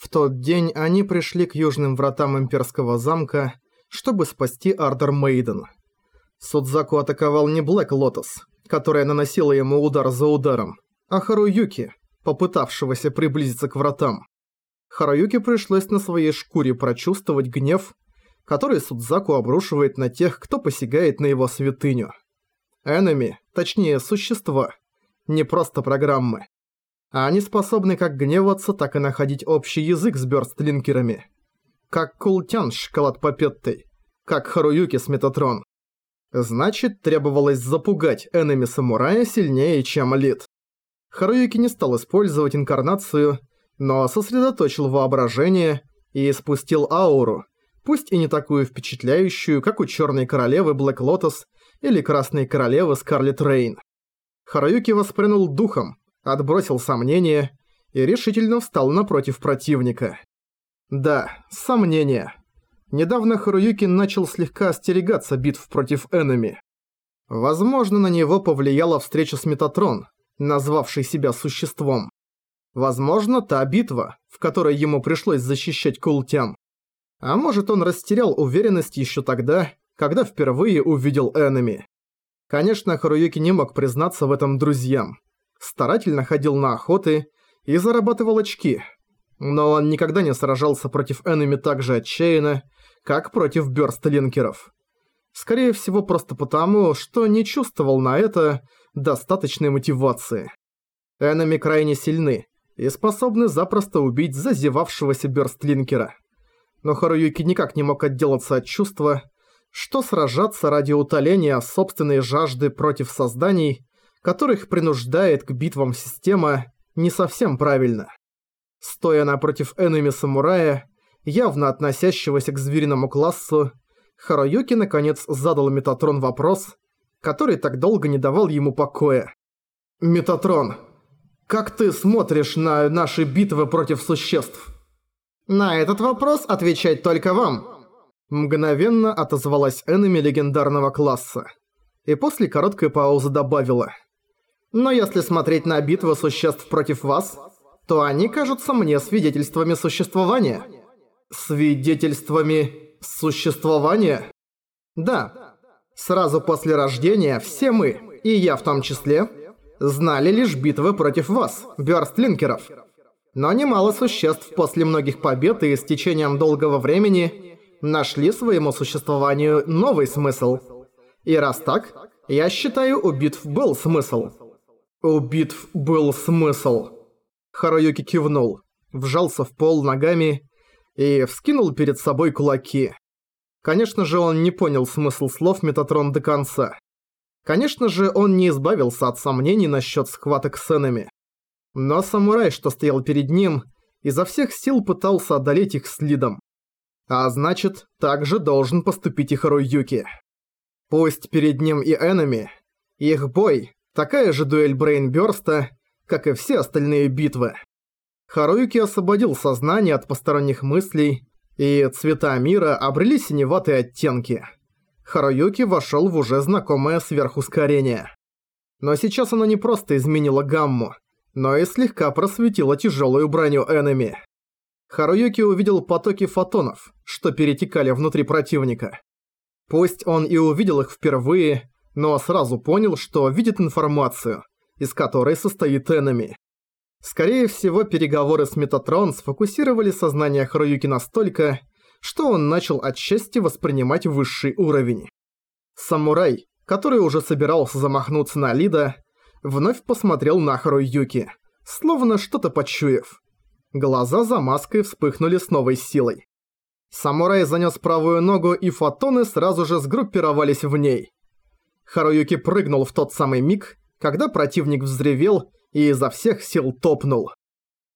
В тот день они пришли к южным вратам имперского замка, чтобы спасти Ардер Мейден. Судзаку атаковал не Блэк Лотос, которая наносила ему удар за ударом, а Харуюки, попытавшегося приблизиться к вратам. Харуюки пришлось на своей шкуре прочувствовать гнев, который Судзаку обрушивает на тех, кто посягает на его святыню. Энеми, точнее существа, не просто программы. Они способны как гневаться, так и находить общий язык с бёрстлинкерами. Как Култян с шоколад-попеттой, как Харуюки с Метатрон. Значит, требовалось запугать энеми-самурая сильнее, чем Лид. Харуюки не стал использовать инкарнацию, но сосредоточил воображение и спустил ауру, пусть и не такую впечатляющую, как у Черной Королевы Блэк Лотос или Красной Королевы Скарлет Рейн. Харуюки воспрянул духом, отбросил сомнения и решительно встал напротив противника. Да, сомнения. Недавно Харуюки начал слегка остерегаться битв против Эннами. Возможно, на него повлияла встреча с Метатрон, назвавшей себя существом. Возможно, та битва, в которой ему пришлось защищать Култям. А может, он растерял уверенность еще тогда, когда впервые увидел Эннами. Конечно, Харуюки не мог признаться в этом друзьям. Старательно ходил на охоты и зарабатывал очки. Но он никогда не сражался против Эннами так же отчаянно, как против бёрстлинкеров. Скорее всего, просто потому, что не чувствовал на это достаточной мотивации. Эннами крайне сильны и способны запросто убить зазевавшегося бёрстлинкера. Но Харуюки никак не мог отделаться от чувства, что сражаться ради утоления собственной жажды против созданий, которых принуждает к битвам система, не совсем правильно. Стоя напротив энеми-самурая, явно относящегося к звериному классу, Харуюки наконец задал Метатрон вопрос, который так долго не давал ему покоя. «Метатрон, как ты смотришь на наши битвы против существ?» «На этот вопрос отвечать только вам», Мгновенно отозвалась энеми легендарного класса. И после короткой паузы добавила. «Но если смотреть на битвы существ против вас, то они кажутся мне свидетельствами существования». «Свидетельствами существования?» «Да. Сразу после рождения все мы, и я в том числе, знали лишь битвы против вас, бёрстлинкеров. Но немало существ после многих побед и с течением долгого времени нашли своему существованию новый смысл. И раз так, я считаю, у битв был смысл. У битв был смысл. Харуюки кивнул, вжался в пол ногами и вскинул перед собой кулаки. Конечно же, он не понял смысл слов Метатрон до конца. Конечно же, он не избавился от сомнений насчет схваток с энами. Но самурай, что стоял перед ним, изо всех сил пытался одолеть их следом. А значит, также должен поступить и Харуюки. Пусть перед ним и Энами, их бой – такая же дуэль Брейнбёрста, как и все остальные битвы. Харуюки освободил сознание от посторонних мыслей, и цвета мира обрели синеватые оттенки. Харуюки вошел в уже знакомое сверхускорение. Но сейчас оно не просто изменило гамму, но и слегка просветило тяжелую броню Энеми. Харуюки увидел потоки фотонов, что перетекали внутри противника. Пусть он и увидел их впервые, но сразу понял, что видит информацию, из которой состоит Эннами. Скорее всего, переговоры с Метатрон сфокусировали сознание Харуюки настолько, что он начал отчасти воспринимать высший уровень. Самурай, который уже собирался замахнуться на Лида, вновь посмотрел на Харуюки, словно что-то почуяв. Глаза за маской вспыхнули с новой силой. Самурай занёс правую ногу, и фотоны сразу же сгруппировались в ней. Харуюки прыгнул в тот самый миг, когда противник взревел и изо всех сил топнул.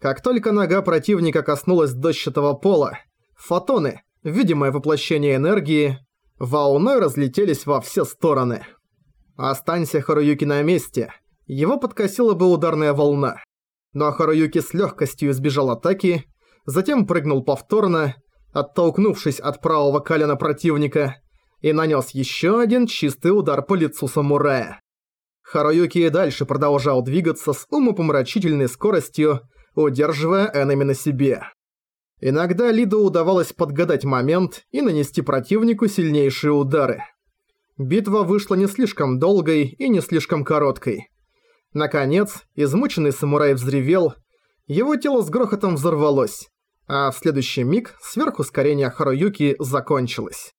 Как только нога противника коснулась дощатого пола, фотоны, видимое воплощение энергии, волной разлетелись во все стороны. Останься Харуюки на месте, его подкосила бы ударная волна но Харуюки с легкостью избежал атаки, затем прыгнул повторно, оттолкнувшись от правого колена противника, и нанес еще один чистый удар по лицу самурая. Харуюки и дальше продолжал двигаться с умопомрачительной скоростью, удерживая энеми на себе. Иногда Лиду удавалось подгадать момент и нанести противнику сильнейшие удары. Битва вышла не слишком долгой и не слишком короткой. Наконец, измученный самурай взревел, его тело с грохотом взорвалось, а в следующий миг сверхускорение Харуюки закончилось.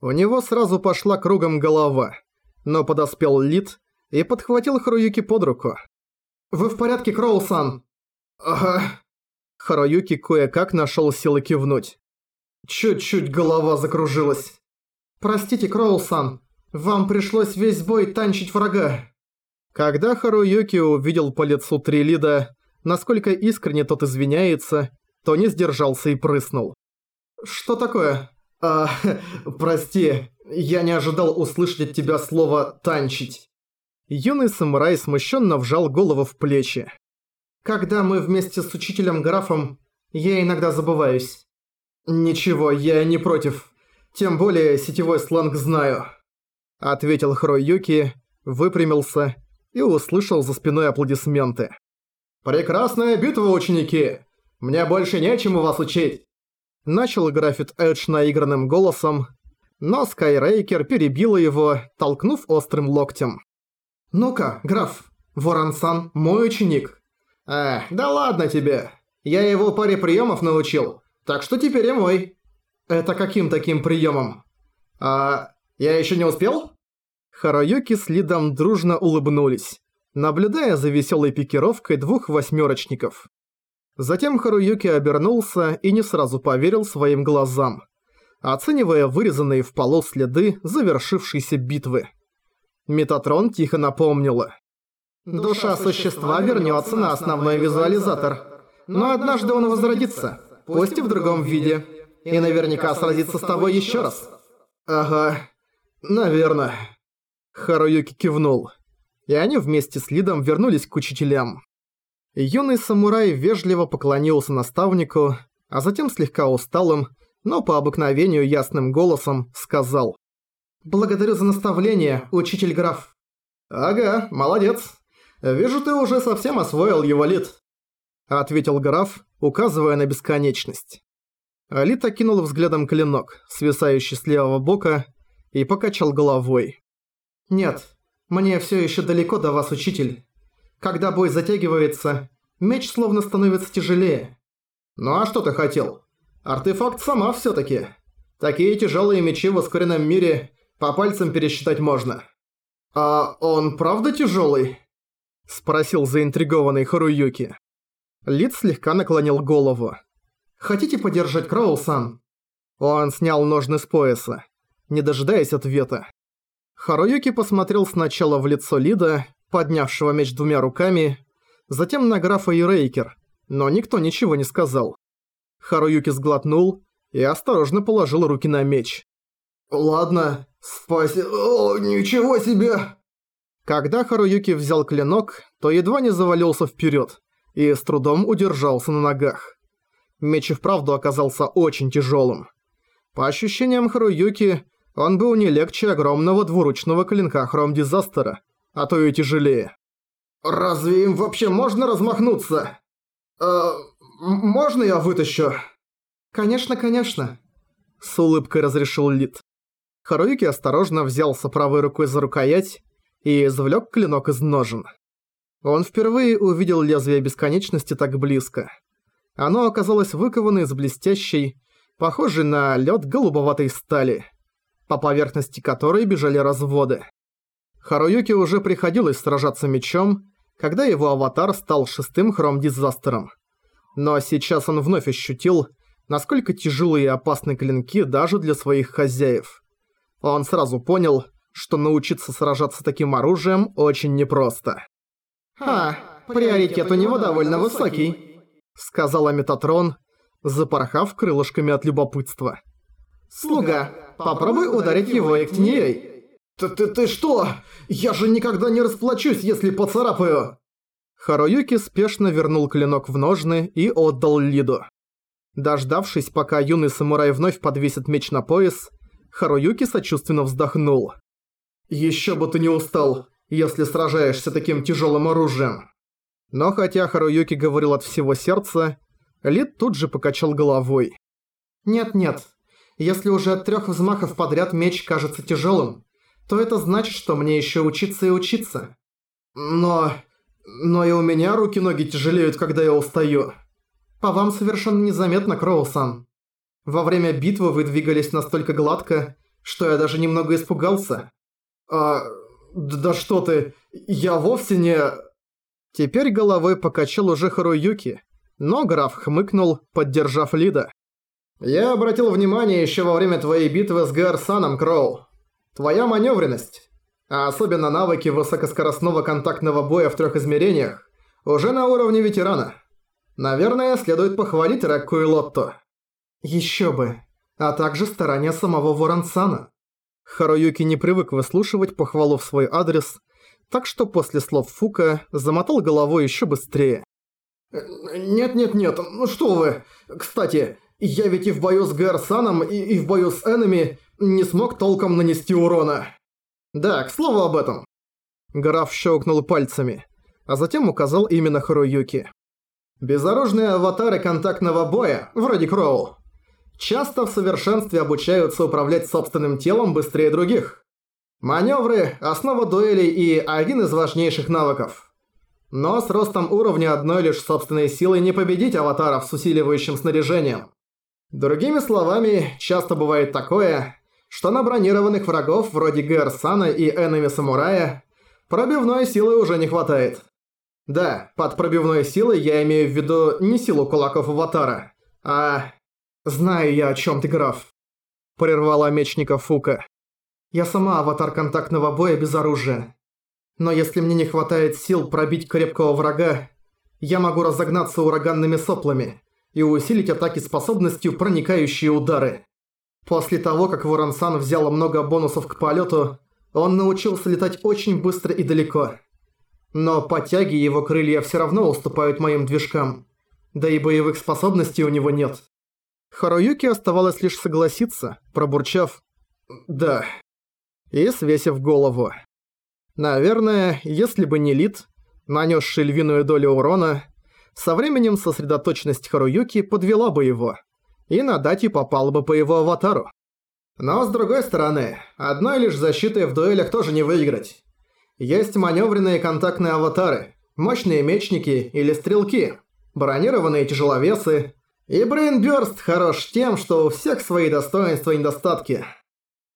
У него сразу пошла кругом голова, но подоспел Лид и подхватил Харуюки под руку. «Вы в порядке, Кроусан?» «Ага». Харуюки кое-как нашел силы кивнуть. Чуть-чуть голова закружилась. «Простите, Кроусан, вам пришлось весь бой танчить врага». Когда Харуюки увидел по лицу Трилида, насколько искренне тот извиняется, то не сдержался и прыснул. «Что такое?» «А, прости, я не ожидал услышать от тебя слово «танчить». Юный самурай смущенно вжал голову в плечи. «Когда мы вместе с учителем Графом, я иногда забываюсь». «Ничего, я не против. Тем более сетевой сленг знаю», — ответил Хроюки, выпрямился и услышал за спиной аплодисменты. «Прекрасная битва, ученики! Мне больше нечему вас учить!» Начал графит Эдж наигранным голосом, но Скайрейкер перебила его, толкнув острым локтем. «Ну-ка, граф, Воронсан мой ученик». «Э, да ладно тебе. Я его паре приемов научил, так что теперь и мой». «Это каким таким приемом? «А, я еще не успел?» Харуюки с Лидом дружно улыбнулись, наблюдая за веселой пикировкой двух восьмерочников. Затем Харуюки обернулся и не сразу поверил своим глазам, оценивая вырезанные в полу следы завершившейся битвы. Метатрон тихо напомнила. «Душа существа вернется на основной визуализатор, но однажды он возродится, пусть и в другом виде, и наверняка сразится с тобой еще раз». «Ага, наверное». Харуюки кивнул. И они вместе с Лидом вернулись к учителям. Юный самурай вежливо поклонился наставнику, а затем слегка усталым, но по обыкновению ясным голосом сказал. «Благодарю за наставление, учитель граф». «Ага, молодец. Вижу, ты уже совсем освоил его лид», — ответил граф, указывая на бесконечность. Алит окинул взглядом клинок, свисающий с левого бока, и покачал головой. «Нет, мне все еще далеко до вас, учитель. Когда бой затягивается, меч словно становится тяжелее». «Ну а что ты хотел? Артефакт сама все таки Такие тяжелые мечи в ускоренном мире по пальцам пересчитать можно». «А он правда тяжелый? спросил заинтригованный Харуюки. Лид слегка наклонил голову. «Хотите подержать Кроусан?» Он снял ножны с пояса, не дожидаясь ответа. Харуюки посмотрел сначала в лицо Лида, поднявшего меч двумя руками, затем на графа и Рейкер, но никто ничего не сказал. Харуюки сглотнул и осторожно положил руки на меч. «Ладно, спаси... О, ничего себе!» Когда Харуюки взял клинок, то едва не завалился вперед и с трудом удержался на ногах. Меч и вправду оказался очень тяжелым. По ощущениям Харуюки, он был не легче огромного двуручного клинка Хром Дизастера, а то и тяжелее. «Разве им вообще можно размахнуться? Э, можно я вытащу?» «Конечно, конечно», — с улыбкой разрешил Лид. Харуюки осторожно взялся правой рукой за рукоять и извлек клинок из ножен. Он впервые увидел лезвие бесконечности так близко. Оно оказалось выковано из блестящей, похожей на лед голубоватой стали — по поверхности которой бежали разводы. Харуюке уже приходилось сражаться мечом, когда его аватар стал шестым хром-дизастером. Но сейчас он вновь ощутил, насколько тяжелые и опасны клинки даже для своих хозяев. Он сразу понял, что научиться сражаться таким оружием очень непросто. «Ха, приоритет у него довольно высокий», — сказала Метатрон, запорхав крылышками от любопытства. «Слуга, попробуй ударить его Эктинеей». «Ты, ты, ты что? Я же никогда не расплачусь, если поцарапаю!» Харуюки спешно вернул клинок в ножны и отдал Лиду. Дождавшись, пока юный самурай вновь подвесит меч на пояс, Харуюки сочувственно вздохнул. «Ещё бы ты не устал, если сражаешься таким тяжелым оружием». Но хотя Харуюки говорил от всего сердца, Лид тут же покачал головой. «Нет-нет, если уже от трех взмахов подряд меч кажется тяжелым, то это значит, что мне еще учиться и учиться. Но... но и у меня руки-ноги тяжелеют, когда я устаю. По вам совершенно незаметно, Кроусан. Во время битвы вы двигались настолько гладко, что я даже немного испугался. А... да что ты, я вовсе не... Теперь головой покачал уже Харуюки, но граф хмыкнул, поддержав Лида. «Я обратил внимание еще во время твоей битвы с Гарсаном, Кроу. Твоя маневренность, а особенно навыки высокоскоростного контактного боя в трех измерениях, уже на уровне ветерана. Наверное, следует похвалить Рекку и Лотто». «Еще бы. А также старания самого Воронсана». Харуюки не привык выслушивать похвалу в свой адрес, так что после слов Фука замотал головой еще быстрее. «Нет-нет-нет, ну что вы. Кстати, я ведь и в бою с Гарсаном, и, и в бою с Энами не смог толком нанести урона. Да, к слову об этом». Граф щелкнул пальцами, а затем указал именно Харуюки. «Безоружные аватары контактного боя, вроде Кроу, часто в совершенстве обучаются управлять собственным телом быстрее других. Маневры – основа дуэлей и один из важнейших навыков. Но с ростом уровня одной лишь собственной силой не победить аватаров с усиливающим снаряжением. Другими словами, часто бывает такое, что на бронированных врагов вроде Гэрсана и Энеми Самурая пробивной силы уже не хватает. Да, под пробивной силой я имею в виду не силу кулаков аватара, а... Знаю я, о чем ты, граф. Прервала мечника Фука. Я сама аватар контактного боя без оружия. Но если мне не хватает сил пробить крепкого врага, я могу разогнаться ураганными соплами и усилить атаки способностью проникающие удары. После того, как Воронсан взял много бонусов к полету, он научился летать очень быстро и далеко. Но по тяге его крылья все равно уступают моим движкам, да и боевых способностей у него нет. Харуюки оставалось лишь согласиться, пробурчав «Да» и свесив голову. Наверное, если бы не Лид, нанесший львиную долю урона, со временем сосредоточенность Харуюки подвела бы его, и на дате попал бы по его аватару. Но с другой стороны, одной лишь защитой в дуэлях тоже не выиграть. Есть маневренные контактные аватары, мощные мечники или стрелки, бронированные тяжеловесы, и Брейнбёрст хорош тем, что у всех свои достоинства и недостатки –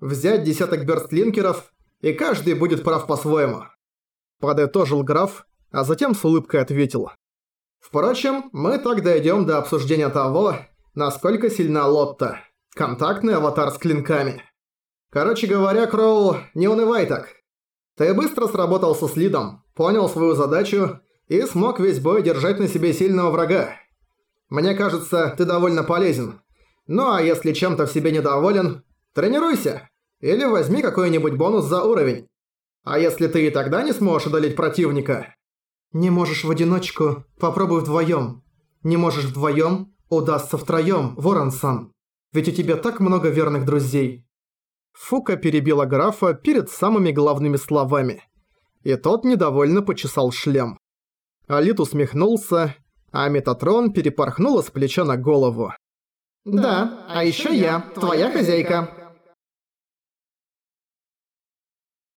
Взять десяток бёрстлинкеров, и каждый будет прав по-своему. Подытожил граф, а затем с улыбкой ответил. Впрочем, мы так дойдем до обсуждения того, насколько сильна Лотта. Контактный аватар с клинками. Короче говоря, Кроу, не унывай так. Ты быстро сработался с Лидом, понял свою задачу и смог весь бой держать на себе сильного врага. Мне кажется, ты довольно полезен. Ну а если чем-то в себе недоволен, тренируйся. Или возьми какой-нибудь бонус за уровень. А если ты и тогда не сможешь одолеть противника? Не можешь в одиночку, попробуй вдвоем. Не можешь вдвоем, удастся втроем, Ворон-сан. Ведь у тебя так много верных друзей. Фука перебила графа перед самыми главными словами. И тот недовольно почесал шлем. Алит усмехнулся, а Метатрон перепорхнула с плеча на голову. «Да, а еще я, твоя хозяйка».